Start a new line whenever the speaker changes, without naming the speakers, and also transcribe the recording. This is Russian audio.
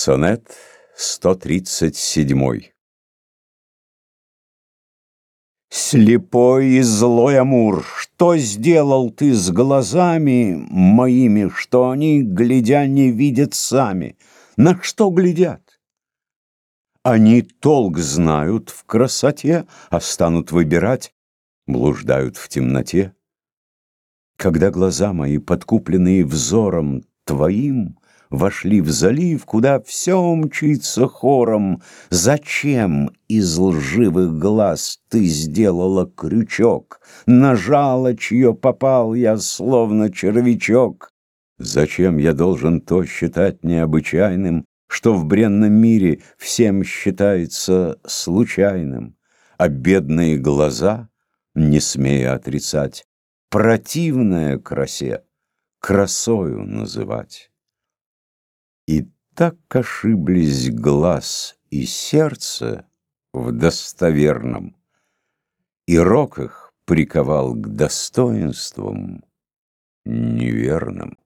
Сонет 137 Слепой и злой Амур, что сделал ты с глазами моими, что они, глядя, не видят сами? На что глядят? Они толк знают в красоте, а станут выбирать, блуждают в темноте. Когда глаза мои, подкупленные взором твоим, Вошли в залив, куда все мчится хором, Зачем из лживых глаз ты сделала крючок, Нажала, чье попал я, словно червячок? Зачем я должен то считать необычайным, Что в бренном мире всем считается случайным, А бедные глаза, не смея отрицать, Противная красе красою называть? И так ошиблись глаз и сердце в достоверном, И рок их приковал к достоинствам неверным.